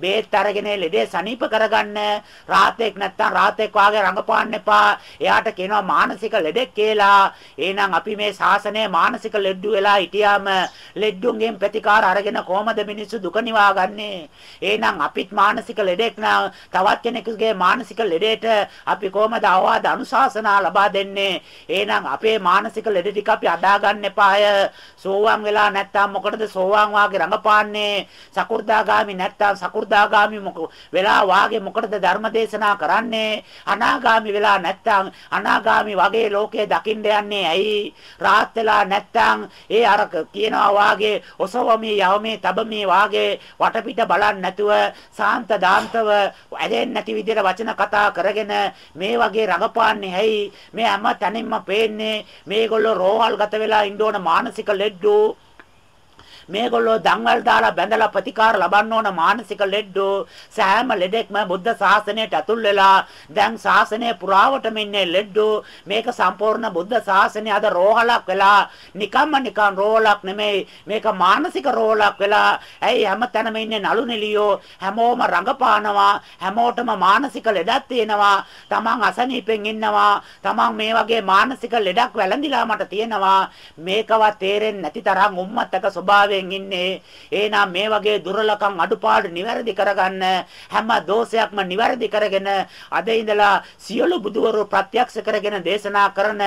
බේත් අරගෙන ලෙඩේ සනීප කරගන්න. රාතෙක් නැත්තම් රාතෙක් වාගේ රඟපාන්න එපා. එයාට කියනවා මානසික ලෙඩෙක් කියලා. එහෙනම් අපි මේ ශාසනය මානසික ලෙඩ්ඩු වෙලා හිටියාම ලෙඩ්ඩුන්ගෙන් ප්‍රතිකාර අරගෙන කොහමද මිනිස්සු දුක නිවාගන්නේ එහෙනම් අපිත් මානසික ලෙඩෙක් නම් තවත් කෙනෙකුගේ මානසික ලෙඩේට අපි කොහමද අවවාද අනුශාසනා ලබා දෙන්නේ. එහෙනම් අපේ මානසික ලෙඩ ටික අපි අදා ගන්න එපාය. සෝවාන් වෙලා නැත්තම් මොකටද සෝවාන් වාගේ රඟපාන්නේ? සකු르දාගාමි නැත්තම් සකු르දාගාමි වෙලා වාගේ මොකටද ධර්ම දේශනා කරන්නේ? අනාගාමි වෙලා නැත්තම් අනාගාමි වගේ ලෝකේ දකින්න යන්නේ ඇයි? රාත් වෙලා නැත්තම් ඒ අර කියනවා වාගේ ඔසවමී යවමී තබමී වාගේ වටපිට බලන්නේ නැතුව සාන්ත දාන්තව ඇදෙන්නේ නැති විදිහට වචන කතා කරගෙන මේ වගේ රඟපාන්නේ ඇයි? මේ හැම තැනින්ම පේන්නේ? මේගොල්ලෝ රෝහල් ගත වෙලා ඉන්න ඕන මානසික ලෙඩ්ඩු. මේගොල්ලෝ දඟල් දාලා බැඳලා ප්‍රතිකාර ලබන්න ඕන මානසික ලෙඩ්ඩෝ සෑම ලෙඩෙක්ම බුද්ධ ශාසනයට ඇතුල් වෙලා දැන් ශාසනය පුරාවටම ඉන්නේ ලෙඩ්ඩෝ. මේක සම්පූර්ණ බුද්ධ ශාසනය අද රෝහලක් වෙලා නිකම්ම නිකන් රෝහලක් නෙමෙයි මේක මානසික රෝහලක් වෙලා. ඇයි හැමතැනම ඉන්නේ නළු නිලියෝ? හැමෝම රඟපානවා හැමෝටම මානසික ලෙඩක් තියෙනවා. තමන් අසනීපෙන් ඉන්නවා තමන් මේ වගේ මානසික ලෙඩක් වැළඳිලා මට තියෙනවා. මේකවත් තේරෙන්නේ නැති තරම් උම්මත්තක ස්වභාවය සීලයෙන් ඉන්නේ. එහෙනම් මේ වගේ දුර්ලකම් අඩුපාඩු නිවැරදි කරගන්න හැම දෝෂයක්ම නිවැරදි කරගෙන අද ඉඳලා සියලු බුදුවරු ප්‍රත්‍යක්ෂ කරගෙන දේශනා කරන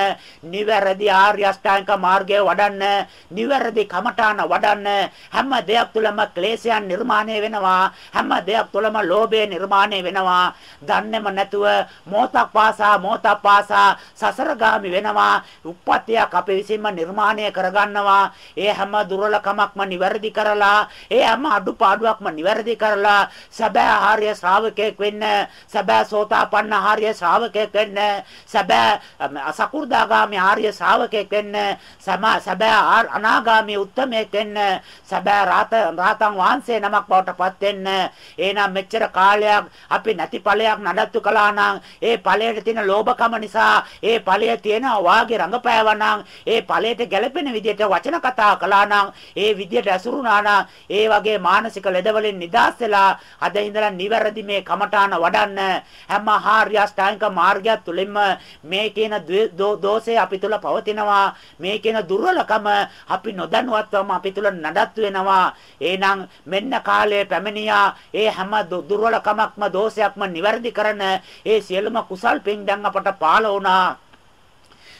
නිවැරදි ආර්ය අෂ්ටාංග මාර්ගය වඩන්න, නිවැරදි කමඨාන වඩන්න හැම දෙයක් තුළම ක්ලේශයන් නිර්මාණය වෙනවා. හැම දෙයක් තුළම ලෝභය නිර්මාණය වෙනවා. දන්නේම නැතුව මොහොතක් පාසා මොහොතක් පාසා සසරගාමි වෙනවා. උප්පත්තියක් අපේ විසින්ම නිර්මාණය කරගන්නවා. ඒ හැම දුර්වලකමක්ම නිවැරදි කරලා ඒ හැම අඩුපාඩුවක්ම නිවැරදි කරලා සැබෑ ආර්ය ශ්‍රාවකයෙක් වෙන්න සැබෑ සෝතාපන්න ආර්ය ශ්‍රාවකයෙක් වෙන්න සැබෑ අසකු르දාගාමී ආර්ය ශ්‍රාවකයෙක් වෙන්න සැබෑ අනාගාමී උත්තමයෙක් වෙන්න සැබෑ රාතන් වහන්සේ නමක් බවට පත් වෙන්න. එහෙනම් මෙච්චර කාලයක් අපි නැති ඵලයක් නඩත්තු කළා නම් ඒ ඵලයට තියෙන ලෝභකම නිසා ඒ ඵලය තියෙනවා වාගේ රඟපෑවා නම් ඒ ඵලයට ගැළපෙන විදිහට වචන කතා කළා නම් ඒ විදියට ඇසුරුනා නම් ඒ වගේ මානසික ලෙඩවලින් නිදහස් වෙලා අද ඉඳලා නිවැරදි මේ කමඨාන වඩන්න හැම ආර්ය අෂ්ටාංගික මාර්ගය තුළින්ම මේ කියන දෝෂය අපි තුල පවතිනවා. මේ කියන දුර්වලකම අපි නොදැනුවත්වම අපි තුල නඩත්තු වෙනවා. එහෙනම් මෙන්න කාලය පැමිණියා. ඒ හැම දුර්වලකමක්ම දෝෂයක්ම නිවැරදි කරන ඒ සියලුම කුසල් පින් දැන් අපට පාළ වුණා.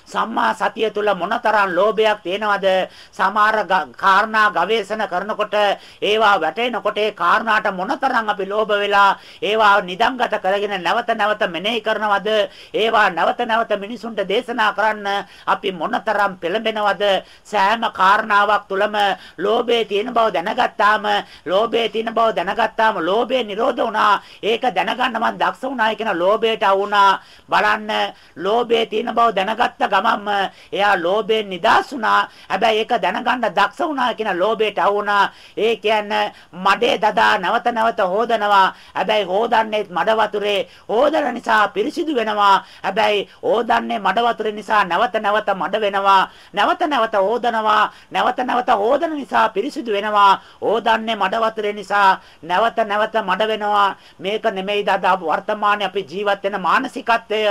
සම්මා සතිය තුළ මොනතරම් ලෝභයක් තියෙනවද? සමහර කාරණා ගවේෂණ කරනකොට ඒවා වැටෙනකොට ඒ කාරණාට මොනතරම් අපි ලෝභ වෙලා ඒවා නිදංගත කරගෙන නැවත නැවත මෙනෙහි කරනවද? ඒවා නැවත නැවත මිනිසුන්ට දේශනා කරන්න අපි මොනතරම් පෙළඹෙනවද? සෑම කාරණාවක් තුළම ලෝභයේ තියෙන බව දැනගත්තාම ලෝභයේ තියෙන බව දැනගත්තාම ලෝභය නිරෝධ වුණා. ඒක දැනගන්න මම දක්ෂ වුණායි කියන ලෝභයට වුණා. බලන්න ලෝභයේ තියෙන බව දැනගත්ත ගමන්ම එයා ලෝභයෙන් නිදහස් වුණා. හැබැයි ඒක දැනගන්න දක්ෂ වුණා කියන ලෝභයට අවුණා. ඒ කියන්නේ මඩේ දදා නැවත නැවත හොදනවා. හැබැයි හොදන්නේ මඩ වතුරේ. හොදන නිසා පිරිසිදු වෙනවා. හැබැයි හොදන්නේ මඩ වතුරේ නිසා නැවත නැවත මඩ වෙනවා. නැවත නැවත හොදනවා. නැවත නැවත හොදන නිසා පිරිසිදු වෙනවා. හොදන්නේ මඩ වතුරේ නිසා නැවත නැවත මඩ වෙනවා. මේක නෙමෙයිද අද වර්තමානයේ අපි ජීවත් වෙන මානසිකත්වය.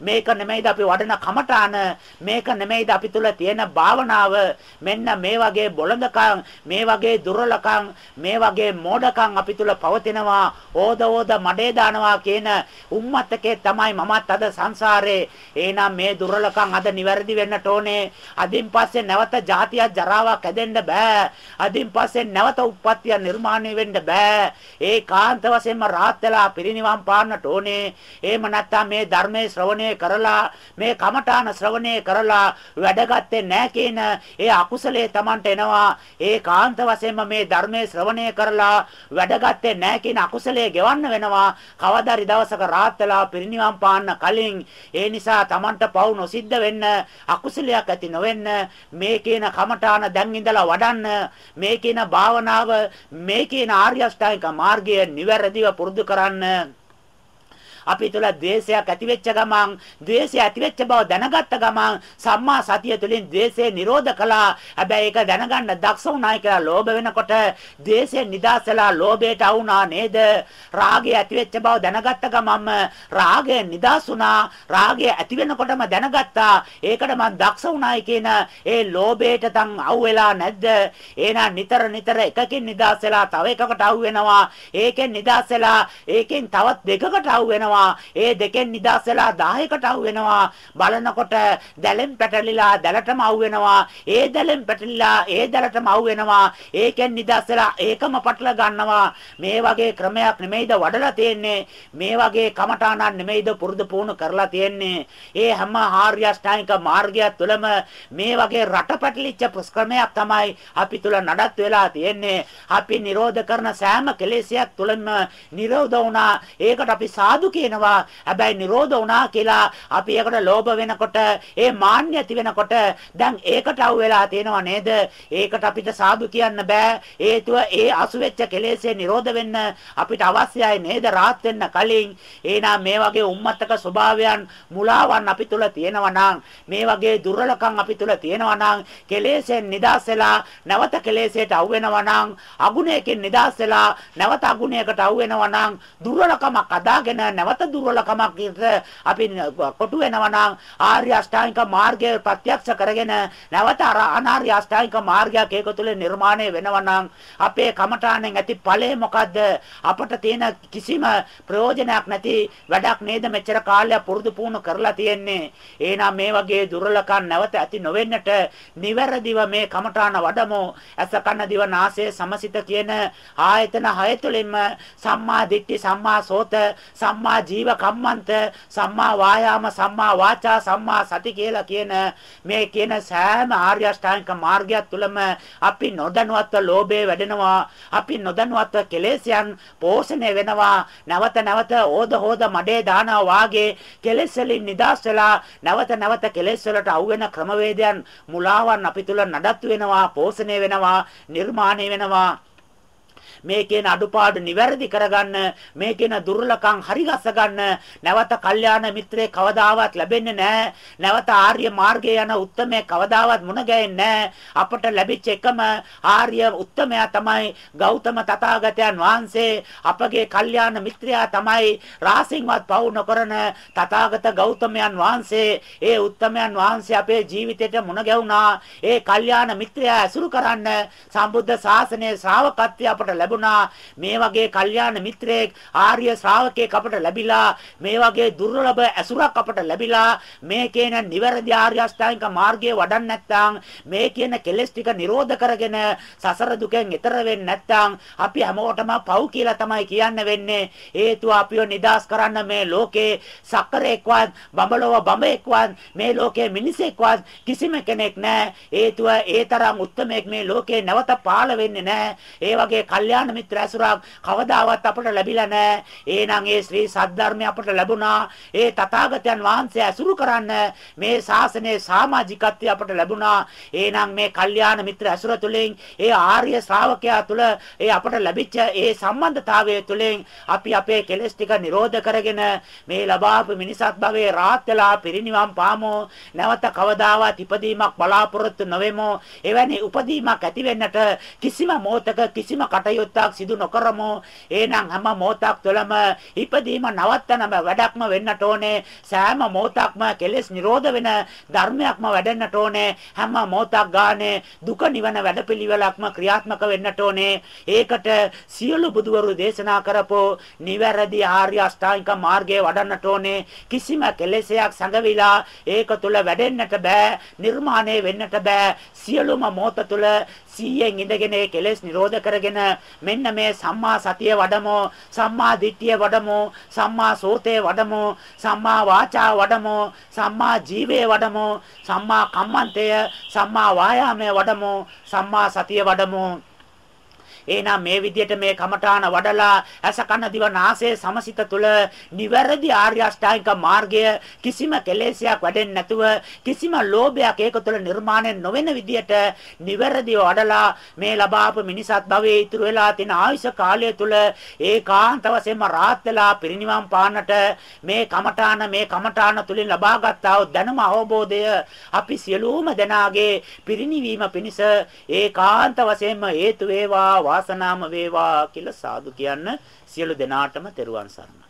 මේක නෙමෙයිද අපි වඩන කමඨාන. මේක නෙමෙයිද අපි තුල තියෙන භාවනාව? මෙන්න මේ වගේ බොළඳකම් මේ වගේ දුර්වලකම් මේ වගේ මෝඩකම් අපි තුල පවතිනවා. ඕද ඕද මඩේ දානවා කියන උම්මත්තකේ තමයි මමත් අද සංසාරේ. එහෙනම් මේ දුර්වලකම් අද නිවැරදි වෙන්නට ඕනේ. අදින් පස්සේ නැවත ජාතියක් ජරාවක් හැදෙන්න බෑ. අදින් පස්සේ නැවත උප්පත්තිය නිර්මාණය වෙන්න බෑ. ඒකාන්ත වශයෙන්ම රාත් වෙලා පිරිනිවන් පාන්නට ඕනේ. එහෙම නැත්නම් මේ ධර්මයේ ශ්‍රවණය කරලා මේ කමඨාන ශ්‍රවණය ශ්‍රවණය කරලා වැඩගත්තේ නැහැ කියන ඒ අකුසලයේ Tamanට එනවා. ඒකාන්ත වශයෙන්ම මේ ධර්මයේ ශ්‍රවණය කරලා වැඩගත්තේ නැහැ කියන අකුසලයේ ගෙවන්න වෙනවා. කවදාරි දවසක රාත් වෙලා පිරිනිවන් පාන්න කලින් ඒ නිසා Tamanට පව් නොසිද්ධ වෙන්න අකුසලයක් ඇති නොවෙන්න මේ කියන කමඨාන දැන් ඉඳලා වඩන්න මේ කියන භාවනාව මේ කියන ආර්ය අෂ්ටාංගික මාර්ගය නිවැරදිව පුරුදු කරන්න අපි තුල ද්වේෂයක් ඇති වෙච්ච ගමන් ද්වේෂය ඇති වෙච්ච බව දැනගත්ත ගමන් සම්මා සතිය තුළින් ද්වේෂය නිරෝධ කළා. හැබැයි ඒක දැනගන්න දක්ෂ වුණායි කියලා ලෝභ වෙනකොට ද්වේෂයෙන් නිදාසලා ලෝභයට අවුනා නේද? රාගය ඇති වෙච්ච බව දැනගත්ත ගමන්ම රාගය නිදාස් වුණා. රාගය ඇති වෙනකොටම දැනගත්තා. ඒකට මම දක්ෂ වුණායි කියන ඒ ලෝභයට තන් අවු වෙලා නැද්ද? එහෙනම් නිතර නිතර එකකින් නිදාස් වෙලා තව එකකට අවු වෙනවා. ඒකෙන් නිදාස් වෙලා ඒකෙන් තවත් දෙකකට අවු වෙනවා. ඒ දෙකෙන් නිදාස් වෙලා 10කට අවු වෙනවා. බලනකොට දැලෙන් පැටලිලා දැලටම අවු වෙනවා. ඒ දැලෙන් පැටලිලා ඒ දැලටම අවු වෙනවා. ඒකෙන් නිදාස් වෙලා ඒකම පටල ගන්නවා. මේ වගේ ක්‍රමයක් නෙමෙයිද වඩලා තියෙන්නේ. මේ වගේ කමඨාණන් නෙමෙයිද පුරුදු පුහුණු කරලා තියෙන්නේ. ඒ හැම ආර්ය අෂ්ටාංගික මාර්ගය තුළම මේ වගේ රටපැටලිච්ච ක්‍රමයක් තමයි අපි තුල නඩත් වෙලා තියෙන්නේ. අපි නිරෝධ කරන සෑම කෙලෙසයක් තුළම නිරෝධ වුණා. ඒකට අපි සාදු කියනවා. හැබැයි නිරෝධ වුණා කියලා අපි ඒකට ලෝභ වෙනකොට ඒ මාන්නය ඇති වෙනකොට දැන් ඒකට අවු වෙලා තියෙනව නේද? ඒකට අපිට සාදු කියන්න බෑ. හේතුව ඒ අසු වෙච්ච කෙලෙසේ නිරෝධ වෙන්න අපිට අවශ්‍යයි නේද? rahat වෙන්න කලින් එහෙනම් මේ වගේ උම්මත්තක ස්වභාවයන් මුලාවන් අපි තුල තියෙනවා නම් මේ වගේ දුර්වලකම් අපි තුල තියෙනවා නම් කෙලෙසෙන් නිදාස් වෙලා නැවත කෙලෙසයට අවු වෙනවා නම් අගුණයකින් නිදාස් වෙලා නැවත අගුණයකට අවු වෙනවා නම් දුර්වලකමක් අදාගෙන නැවත දුර්වලකමක් අපි කොටු වෙනවා නම් ආර්ය අෂ්ටාංගික මාර්ගය ප්‍රත්‍යක්ෂ කරගෙන නැවත අනාර්ය අෂ්ටාංගික මාර්ගයක් ඒක තුළ නිර්මාණය වෙනවා නම් අපේ කමඨාණෙන් ඇති ඵලය මොකද්ද? අපට තියෙන කිසිම ප්‍රයෝජනයක් නැති වැඩක් නේද? මෙච්චර කාලයක් පුරුදු පුහුණු කරලා තියෙන්නේ. එහෙනම් මේ වගේ දුර්වලකම් නැවත ඇති නොවෙන්නට නිවැරදිව මේ කමඨාන වඩමු. ඇස කන දිව නාසය සමසිත කියන ආයතන හය තුළින්ම සම්මා දිට්ඨි සම්මා සෝත සම්මා ජීව කම්මන්ත සම්මා වායාම සම්මා වාචා සම්මා සති කියලා කියන මේ කියන සෑම ආර්ය අෂ්ටාංගික මාර්ගය තුළම අපි නොදැනුවත්ව ලෝභය වැඩෙනවා අපි නොදැනුවත්ව කෙලෙස්යන් පෝෂණය වෙනවා. නැවත නැවත ඕද හෝද මඩේ දානවා වාගේ කෙලෙස් වලින් නිදාස් වෙලා නැවත නැවත කෙලෙස් වලට අවු වෙන ක්‍රමවේදයන් මුලාවන් අපි තුල නඩත්තු වෙනවා පෝෂණය වෙනවා නිර්මාණය වෙනවා. මේ කියන අඩුපාඩු නිවැරදි කරගන්න මේ කියන දුර්ලකම් හරිගස්ස ගන්න නැවත කල්යාණ මිත්‍රේ කවදාවත් ලැබෙන්නේ නැහැ. නැවත ආර්ය මාර්ගයේ යන උත්මේ කවදාවත් මුණ ගැහෙන්නේ අපට ලැබිච්ච එකම ආර්ය උත්මයා තමයි ගෞතම තථාගතයන් වහන්සේ. අපගේ කල්යාණ මිත්‍රයා තමයි රාසින්වත් පවු නොකරන තථාගත ගෞතමයන් වහන්සේ. ඒ උත්මයන් වහන්සේ අපේ ජීවිතයට මුණ ගැහුණා. ඒ කල්යාණ මිත්‍රයා ඇසුරු කරන්න සම්බුද්ධ ශාසනයේ ශ්‍රාවකත්වය අපට ලැබුණා. මේ වගේ කල්යාණ මිත්‍රයෙක් ආර්ය ශ්‍රාවකයෙක් අපට ලැබිලා මේ වගේ දුර්ලභ ඇසුරක් අපට ලැබිලා මේ කියන නිවැරදි ආර්ය අෂ්ටාංගික මාර්ගයේ වඩන්න නැත්නම් මේ කියන කෙලෙස් ටික නිරෝධ කරගෙන සසර දුකෙන් එතර වෙන්නේ නැත්නම් අපි හැමෝටම පව් කියලා තමයි කියන්න වෙන්නේ. හේතුව අපිව නිදාස් කරන්න මේ ලෝකේ සක්කරේක්වත් බඹලව බඹෙක්වත් මේ ලෝකේ මිනිසෙක්වත් කිසිම කෙනෙක් නැහැ. හේතුව ඒ තරම් උත්මයෙක් මේ ලෝකේ නැවත පාළ වෙන්නේ නැහැ. ඒ වගේ කල්යාණ මිත්‍ර ඇසුරක් කවදාවත් අපට ලැබිලා නැහැ. එහෙනම් ඒ ශ්‍රී සද්ධර්මය අපට ලැබුණා. ඒ තථාගතයන් වහන්සේ ඇසුරු කරන්න මේ ශාසනයේ සමාජිකත්වය අපට ලැබුණා. එහෙනම් මේ කල්යාණ මිත්‍ර ඇසුර තුළින් ඒ ආර්ය ශ්‍රාවකයා තුළ ඒ අපට ලැබිච්ච ඒ සම්බන්ධතාවය තුළින් අපි අපේ කෙලෙස් ටික නිරෝධ කරගෙන මේ ලබාපු මිනිසත් භවයේ රාත් වෙලා පිරිනිවන් පාමු. නැවත කවදාවත් ඉපදීමක් බලාපොරොත්තු නොවෙමු. එවැනි උපදීමක් ඇති වෙන්නට කිසිම මොහතක කිසිම කටයුත්තක් සිදු නොකරමු. එහෙනම් හැම මොහොතක් තුළම ඉපදීම නවත්තනම වැඩක්ම වෙන්නට ඕනේ. සෑම මොහොතක්ම කෙලෙස් නිරෝධ වෙන ධර්මයක්ම වැඩෙන්නට ඕනේ. හැම මොහොතක් ගානේ දුක නිවන වැඩපිළිවෙලක්ම ක්‍රියාත්මක වෙන්නට ඕනේ. ඒකට සියලු බුදුවරු දේශනා කරපෝ නිවැරදි ආර්ය අෂ්ටාංගික මාර්ගයේ වඩන්නට ඕනේ. කිසිම කෙලෙසයක් සංගවිලා ඒක තුල වැඩෙන්නට බෑ. නිර්මාණය වෙන්නට බෑ. සියලුම මොහොත තුල 100න් ඉඳගෙන ඒ කෙලෙස් නිරෝධ කරගෙන මෙන්න මේ සම්මා සතිය වඩමු සම්මා දිට්ඨිය වඩමු සම්මා සෝතේ වඩමු සම්මා වාචා වඩමු සම්මා ජීවේ වඩමු සම්මා කම්මන්තය සම්මා වායාමයේ වඩමු සම්මා සතිය වඩමු. එහෙනම් මේ විදිහට මේ කමඨාන වඩලා ඇස කන දිව නාසය සමසිත තුල නිවැරදි ආර්ය අෂ්ටාංගික මාර්ගය කිසිම කෙලෙසයක් වැඩෙන්නේ නැතුව කිසිම ලෝභයක් ඒක තුළ නිර්මාණය නොවන විදිහට නිවැරදිව වඩලා මේ ලබාපු මිනිසත් භවයේ ඉතුරු වෙලා තියෙන ආයුෂ කාලය තුල ඒකාන්ත වශයෙන්ම රාත් වෙලා පිරිනිවන් පාන්නට මේ කමඨාන මේ කමඨාන තුලින් ලබාගත්තා වූ දැනුම අවබෝධය අපි සියලුම දෙනාගේ පිරිනිවීම පිණිස ඒකාන්ත වශයෙන්ම හේතු වේවා වාසනාම වේවා කියලා සාදු කියන්න සියලු දෙනාටම තෙරුවන් සරණයි.